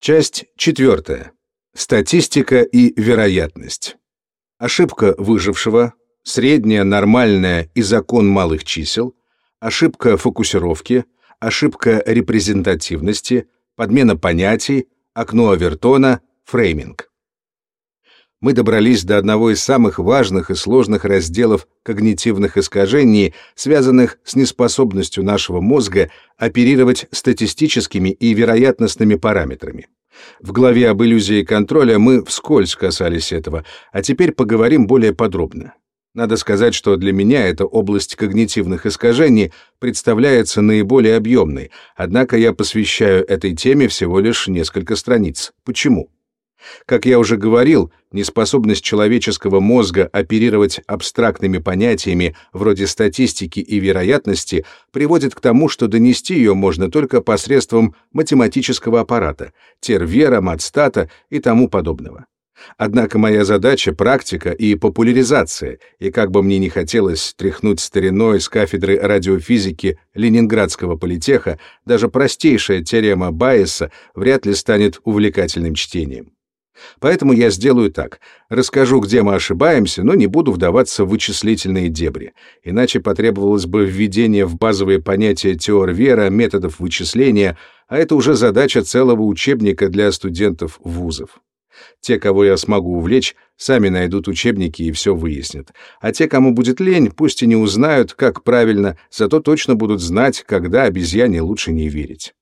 Часть четвертая. Статистика и вероятность. Ошибка выжившего, средняя, нормальная и закон малых чисел, ошибка фокусировки, ошибка репрезентативности, подмена понятий, окно Авертона, фрейминг мы добрались до одного из самых важных и сложных разделов когнитивных искажений, связанных с неспособностью нашего мозга оперировать статистическими и вероятностными параметрами. В главе об иллюзии контроля мы вскользь касались этого, а теперь поговорим более подробно. Надо сказать, что для меня эта область когнитивных искажений представляется наиболее объемной, однако я посвящаю этой теме всего лишь несколько страниц. Почему? Как я уже говорил, неспособность человеческого мозга оперировать абстрактными понятиями вроде статистики и вероятности приводит к тому, что донести ее можно только посредством математического аппарата, тервера, матстата и тому подобного. Однако моя задача — практика и популяризация, и как бы мне не хотелось тряхнуть стариной с кафедры радиофизики Ленинградского политеха, даже простейшая теорема Байеса вряд ли станет увлекательным чтением. Поэтому я сделаю так. Расскажу, где мы ошибаемся, но не буду вдаваться в вычислительные дебри. Иначе потребовалось бы введение в базовые понятия теор вера, методов вычисления, а это уже задача целого учебника для студентов вузов. Те, кого я смогу увлечь, сами найдут учебники и все выяснят. А те, кому будет лень, пусть и не узнают, как правильно, зато точно будут знать, когда обезьяне лучше не верить.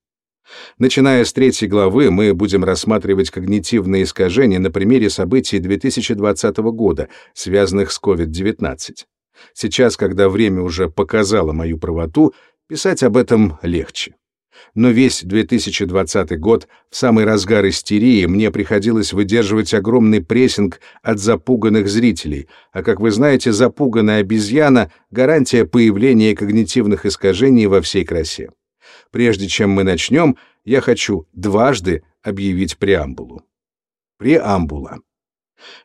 Начиная с третьей главы, мы будем рассматривать когнитивные искажения на примере событий 2020 года, связанных с COVID-19. Сейчас, когда время уже показало мою правоту, писать об этом легче. Но весь 2020 год, в самый разгар истерии, мне приходилось выдерживать огромный прессинг от запуганных зрителей, а, как вы знаете, запуганная обезьяна — гарантия появления когнитивных искажений во всей красе. Прежде чем мы начнем, я хочу дважды объявить преамбулу. Преамбула.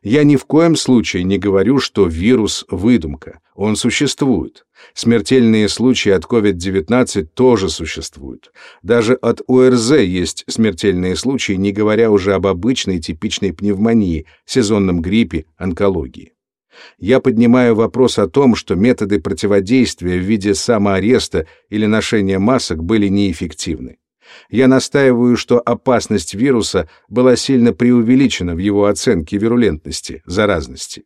Я ни в коем случае не говорю, что вирус — выдумка. Он существует. Смертельные случаи от COVID-19 тоже существуют. Даже от ОРЗ есть смертельные случаи, не говоря уже об обычной типичной пневмонии, сезонном гриппе, онкологии. Я поднимаю вопрос о том, что методы противодействия в виде самоареста или ношения масок были неэффективны. Я настаиваю, что опасность вируса была сильно преувеличена в его оценке вирулентности, заразности.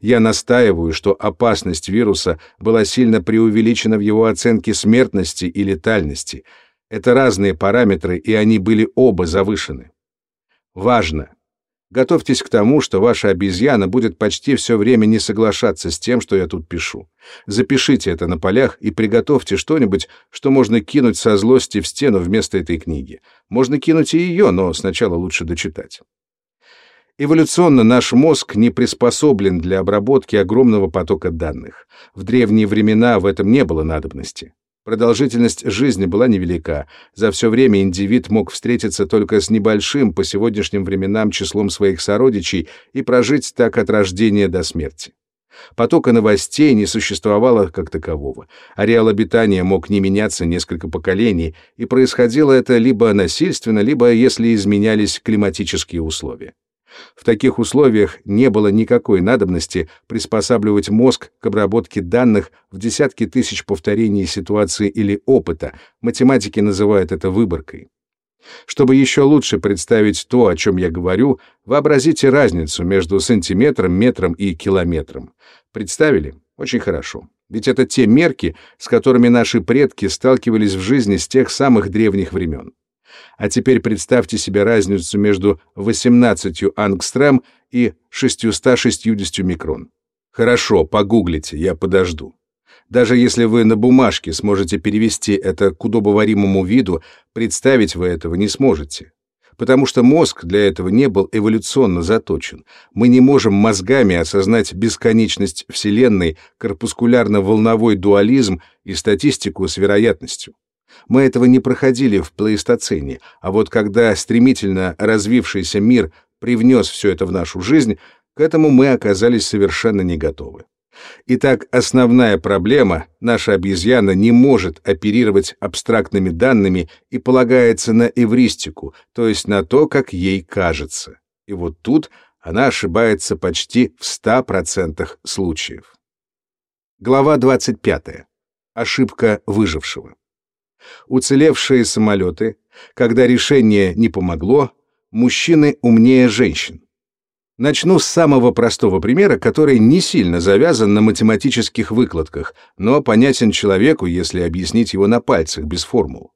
Я настаиваю, что опасность вируса была сильно преувеличена в его оценке смертности и летальности. Это разные параметры, и они были оба завышены. Важно, Готовьтесь к тому, что ваша обезьяна будет почти все время не соглашаться с тем, что я тут пишу. Запишите это на полях и приготовьте что-нибудь, что можно кинуть со злости в стену вместо этой книги. Можно кинуть и ее, но сначала лучше дочитать. Эволюционно наш мозг не приспособлен для обработки огромного потока данных. В древние времена в этом не было надобности. Продолжительность жизни была невелика. За все время индивид мог встретиться только с небольшим по сегодняшним временам числом своих сородичей и прожить так от рождения до смерти. Потока новостей не существовало как такового. Ареал обитания мог не меняться несколько поколений, и происходило это либо насильственно, либо если изменялись климатические условия. В таких условиях не было никакой надобности приспосабливать мозг к обработке данных в десятки тысяч повторений ситуации или опыта, математики называют это выборкой. Чтобы еще лучше представить то, о чем я говорю, вообразите разницу между сантиметром, метром и километром. Представили? Очень хорошо. Ведь это те мерки, с которыми наши предки сталкивались в жизни с тех самых древних времен. А теперь представьте себе разницу между 18 ангстрем и 660 микрон. Хорошо, погуглите, я подожду. Даже если вы на бумажке сможете перевести это к удобоваримому виду, представить вы этого не сможете. Потому что мозг для этого не был эволюционно заточен. Мы не можем мозгами осознать бесконечность Вселенной, корпускулярно-волновой дуализм и статистику с вероятностью. Мы этого не проходили в плейстоцене, а вот когда стремительно развившийся мир привнес все это в нашу жизнь, к этому мы оказались совершенно не готовы. Итак, основная проблема — наша обезьяна не может оперировать абстрактными данными и полагается на эвристику, то есть на то, как ей кажется. И вот тут она ошибается почти в 100% случаев. Глава 25. Ошибка выжившего. Уцелевшие самолеты, когда решение не помогло, мужчины умнее женщин. Начну с самого простого примера, который не сильно завязан на математических выкладках, но понятен человеку, если объяснить его на пальцах, без формул.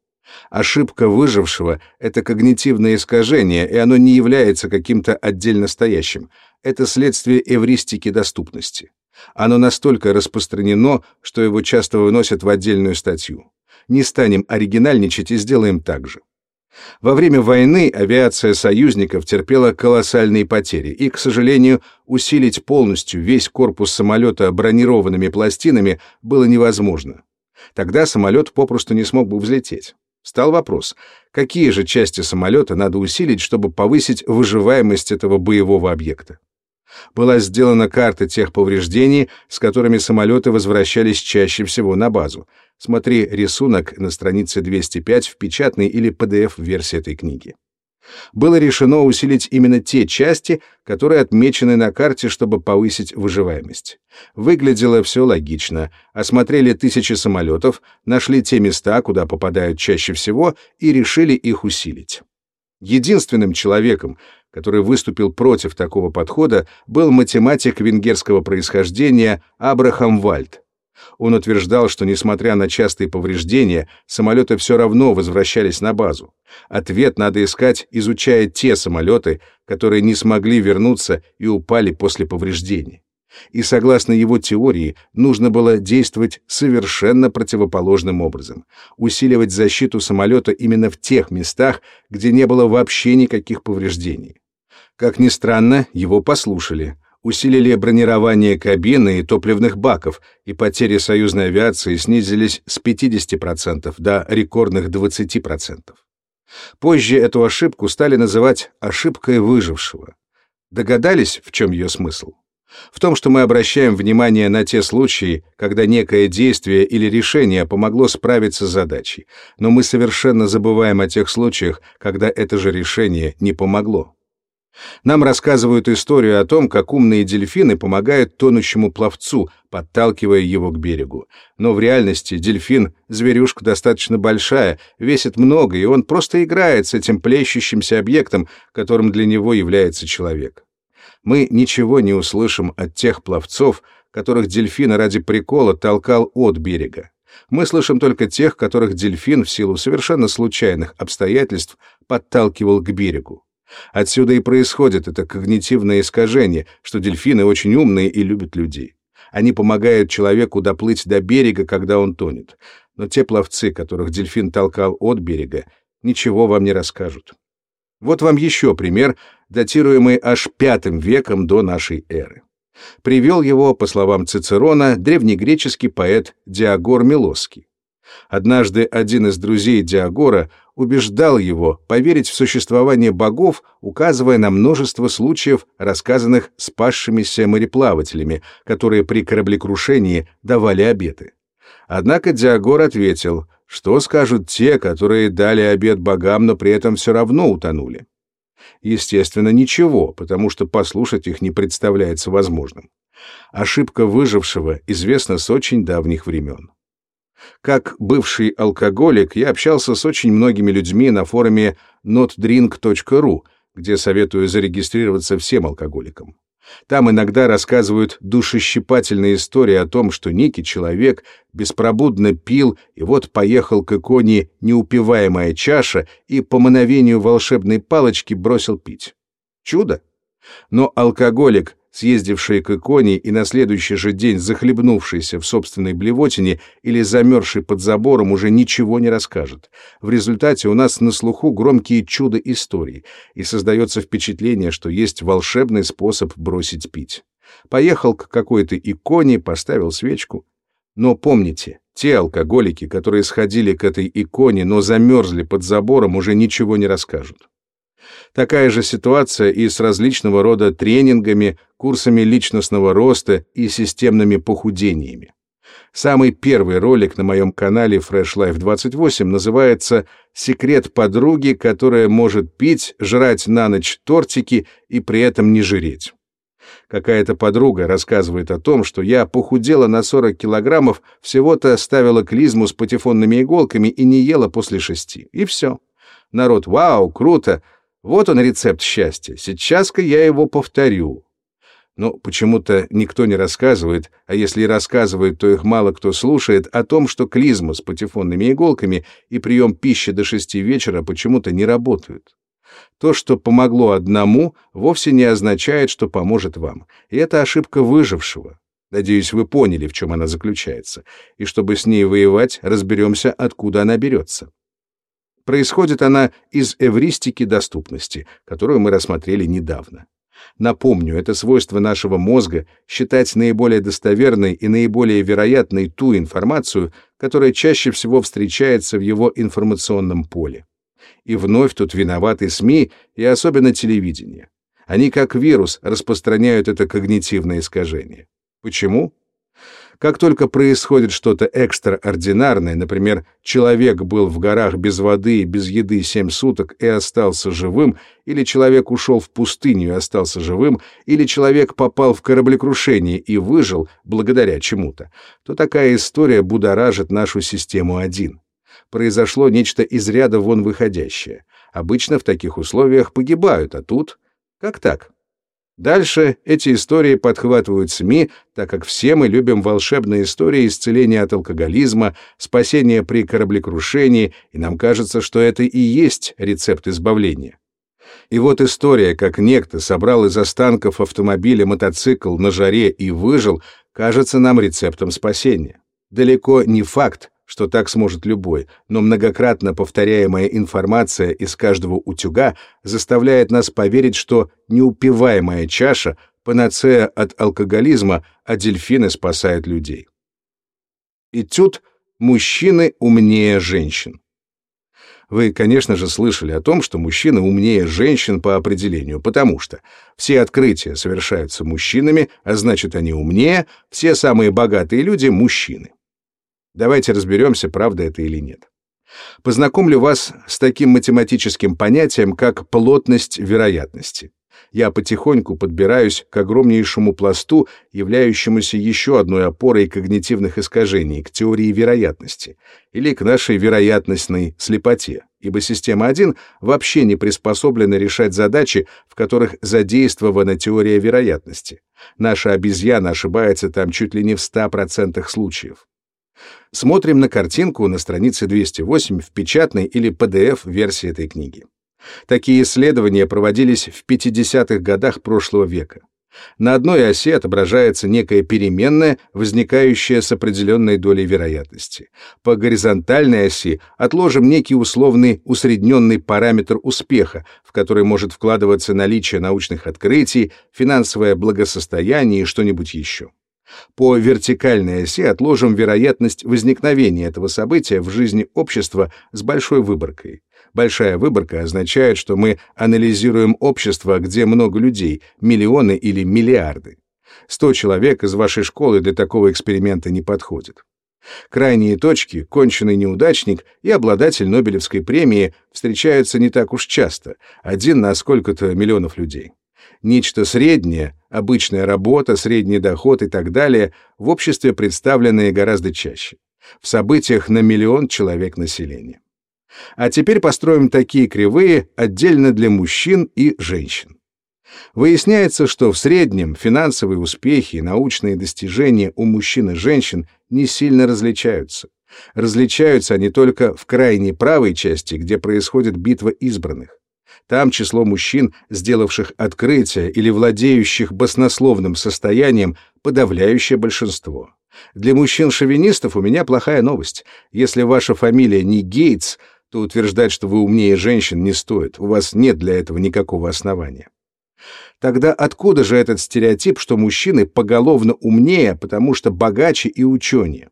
Ошибка выжившего — это когнитивное искажение, и оно не является каким-то отдельно стоящим. Это следствие эвристики доступности. Оно настолько распространено, что его часто выносят в отдельную статью. Не станем оригинальничать и сделаем так же. Во время войны авиация союзников терпела колоссальные потери, и, к сожалению, усилить полностью весь корпус самолета бронированными пластинами было невозможно. Тогда самолет попросту не смог бы взлететь. Стал вопрос, какие же части самолета надо усилить, чтобы повысить выживаемость этого боевого объекта. Была сделана карта тех повреждений, с которыми самолеты возвращались чаще всего на базу, Смотри рисунок на странице 205 в печатной или PDF-версии этой книги. Было решено усилить именно те части, которые отмечены на карте, чтобы повысить выживаемость. Выглядело все логично. Осмотрели тысячи самолетов, нашли те места, куда попадают чаще всего, и решили их усилить. Единственным человеком, который выступил против такого подхода, был математик венгерского происхождения Абрахам Вальд. Он утверждал, что, несмотря на частые повреждения, самолеты все равно возвращались на базу. Ответ надо искать, изучая те самолеты, которые не смогли вернуться и упали после повреждений. И согласно его теории, нужно было действовать совершенно противоположным образом, усиливать защиту самолета именно в тех местах, где не было вообще никаких повреждений. Как ни странно, его послушали, усилили бронирование кабины и топливных баков, и потери союзной авиации снизились с 50% до рекордных 20%. Позже эту ошибку стали называть ошибкой выжившего. Догадались, в чем ее смысл? В том, что мы обращаем внимание на те случаи, когда некое действие или решение помогло справиться с задачей, но мы совершенно забываем о тех случаях, когда это же решение не помогло. Нам рассказывают историю о том, как умные дельфины помогают тонущему пловцу, подталкивая его к берегу. Но в реальности дельфин — зверюшка достаточно большая, весит много, и он просто играет с этим плещущимся объектом, которым для него является человек. Мы ничего не услышим от тех пловцов, которых дельфин ради прикола толкал от берега. Мы слышим только тех, которых дельфин в силу совершенно случайных обстоятельств подталкивал к берегу. Отсюда и происходит это когнитивное искажение, что дельфины очень умные и любят людей. Они помогают человеку доплыть до берега, когда он тонет. Но те пловцы, которых дельфин толкал от берега, ничего вам не расскажут. Вот вам еще пример, датируемый аж пятым веком до нашей эры. Привел его, по словам Цицерона, древнегреческий поэт Диагор Милосский. Однажды один из друзей Диагора убеждал его поверить в существование богов, указывая на множество случаев, рассказанных спасшимися мореплавателями, которые при кораблекрушении давали обеты. Однако Диагор ответил, что скажут те, которые дали обет богам, но при этом все равно утонули. Естественно, ничего, потому что послушать их не представляется возможным. Ошибка выжившего известна с очень давних времен. Как бывший алкоголик, я общался с очень многими людьми на форуме notdrink.ru, где советую зарегистрироваться всем алкоголикам. Там иногда рассказывают душещипательные истории о том, что некий человек беспробудно пил, и вот поехал к иконе неупиваемая чаша и по мановению волшебной палочки бросил пить. Чудо! Но алкоголик съездивший к иконе и на следующий же день захлебнувшийся в собственной блевотине или замерзший под забором, уже ничего не расскажет. В результате у нас на слуху громкие чудо-истории, и создается впечатление, что есть волшебный способ бросить пить. Поехал к какой-то иконе, поставил свечку. Но помните, те алкоголики, которые сходили к этой иконе, но замерзли под забором, уже ничего не расскажут. Такая же ситуация и с различного рода тренингами, курсами личностного роста и системными похудениями. Самый первый ролик на моем канале Fresh Life 28 называется «Секрет подруги, которая может пить, жрать на ночь тортики и при этом не жиреть». Какая-то подруга рассказывает о том, что я похудела на 40 килограммов, всего-то ставила клизму с патефонными иголками и не ела после шести. И все. Народ, вау, круто. Вот он рецепт счастья. Сейчас-ка я его повторю. Но почему-то никто не рассказывает, а если и рассказывают, то их мало кто слушает, о том, что клизма с патефонными иголками и прием пищи до шести вечера почему-то не работают. То, что помогло одному, вовсе не означает, что поможет вам. И это ошибка выжившего. Надеюсь, вы поняли, в чем она заключается. И чтобы с ней воевать, разберемся, откуда она берется. Происходит она из эвристики доступности, которую мы рассмотрели недавно. Напомню, это свойство нашего мозга считать наиболее достоверной и наиболее вероятной ту информацию, которая чаще всего встречается в его информационном поле. И вновь тут виноваты СМИ и особенно телевидение. Они как вирус распространяют это когнитивное искажение. Почему? Как только происходит что-то экстраординарное, например, человек был в горах без воды и без еды семь суток и остался живым, или человек ушел в пустыню и остался живым, или человек попал в кораблекрушение и выжил благодаря чему-то, то такая история будоражит нашу систему один. Произошло нечто из ряда вон выходящее. Обычно в таких условиях погибают, а тут... Как так? Дальше эти истории подхватывают СМИ, так как все мы любим волшебные истории исцеления от алкоголизма, спасения при кораблекрушении, и нам кажется, что это и есть рецепт избавления. И вот история, как некто собрал из останков автомобиля мотоцикл на жаре и выжил, кажется нам рецептом спасения. Далеко не факт, что так сможет любой, но многократно повторяемая информация из каждого утюга заставляет нас поверить, что неупиваемая чаша — панацея от алкоголизма, а дельфины спасают людей. Этюд «Мужчины умнее женщин». Вы, конечно же, слышали о том, что мужчины умнее женщин по определению, потому что все открытия совершаются мужчинами, а значит, они умнее, все самые богатые люди — мужчины. Давайте разберемся, правда это или нет. Познакомлю вас с таким математическим понятием, как плотность вероятности. Я потихоньку подбираюсь к огромнейшему пласту, являющемуся еще одной опорой когнитивных искажений, к теории вероятности, или к нашей вероятностной слепоте, ибо система 1 вообще не приспособлена решать задачи, в которых задействована теория вероятности. Наша обезьяна ошибается там чуть ли не в 100% случаев. Смотрим на картинку на странице 208 в печатной или PDF-версии этой книги. Такие исследования проводились в 50-х годах прошлого века. На одной оси отображается некая переменная, возникающая с определенной долей вероятности. По горизонтальной оси отложим некий условный усредненный параметр успеха, в который может вкладываться наличие научных открытий, финансовое благосостояние и что-нибудь еще. По вертикальной оси отложим вероятность возникновения этого события в жизни общества с большой выборкой. Большая выборка означает, что мы анализируем общество, где много людей, миллионы или миллиарды. Сто человек из вашей школы для такого эксперимента не подходит. Крайние точки, конченый неудачник и обладатель Нобелевской премии встречаются не так уж часто, один на сколько-то миллионов людей нечто среднее, обычная работа, средний доход и так далее, в обществе представленные гораздо чаще. В событиях на миллион человек населения. А теперь построим такие кривые отдельно для мужчин и женщин. Выясняется, что в среднем финансовые успехи и научные достижения у мужчин и женщин не сильно различаются. Различаются они только в крайней правой части, где происходит битва избранных. Там число мужчин, сделавших открытие или владеющих баснословным состоянием, подавляющее большинство. Для мужчин-шовинистов у меня плохая новость. Если ваша фамилия не Гейтс, то утверждать, что вы умнее женщин, не стоит. У вас нет для этого никакого основания. Тогда откуда же этот стереотип, что мужчины поголовно умнее, потому что богаче и ученее?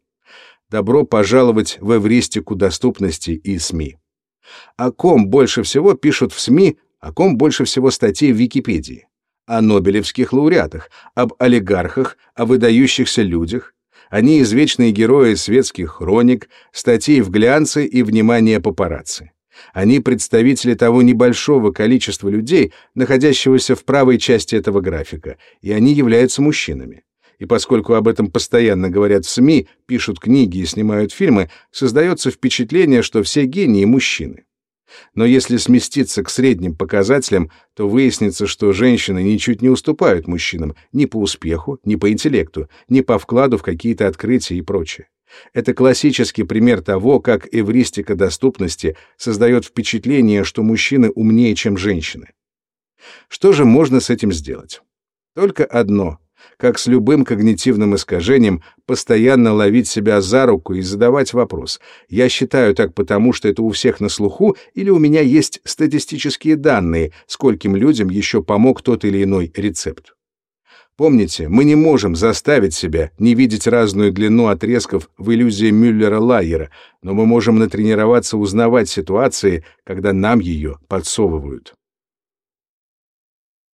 Добро пожаловать в эвристику доступности и СМИ. О ком больше всего пишут в СМИ? О ком больше всего статей в Википедии? О нобелевских лауреатах, об олигархах, о выдающихся людях. Они извечные герои светских хроник, статей в глянце и внимания папарацци. Они представители того небольшого количества людей, находящегося в правой части этого графика, и они являются мужчинами. И поскольку об этом постоянно говорят в СМИ, пишут книги и снимают фильмы, создается впечатление, что все гении — мужчины. Но если сместиться к средним показателям, то выяснится, что женщины ничуть не уступают мужчинам ни по успеху, ни по интеллекту, ни по вкладу в какие-то открытия и прочее. Это классический пример того, как эвристика доступности создает впечатление, что мужчины умнее, чем женщины. Что же можно с этим сделать? Только одно как с любым когнитивным искажением, постоянно ловить себя за руку и задавать вопрос. Я считаю так потому, что это у всех на слуху, или у меня есть статистические данные, скольким людям еще помог тот или иной рецепт. Помните, мы не можем заставить себя не видеть разную длину отрезков в иллюзии Мюллера-Лайера, но мы можем натренироваться узнавать ситуации, когда нам ее подсовывают.